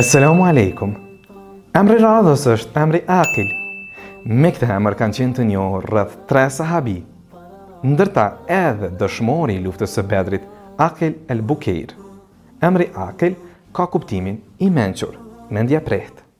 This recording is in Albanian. Esselamu alaikum. Emri radhës është emri Akil. Me këtë emër kanë qenë të një rrëth tre sahabi, ndërta edhe dëshmori i luftës së bedrit Akil el Bukeir. Emri Akil ka kuptimin i menqur, mendja prehtë.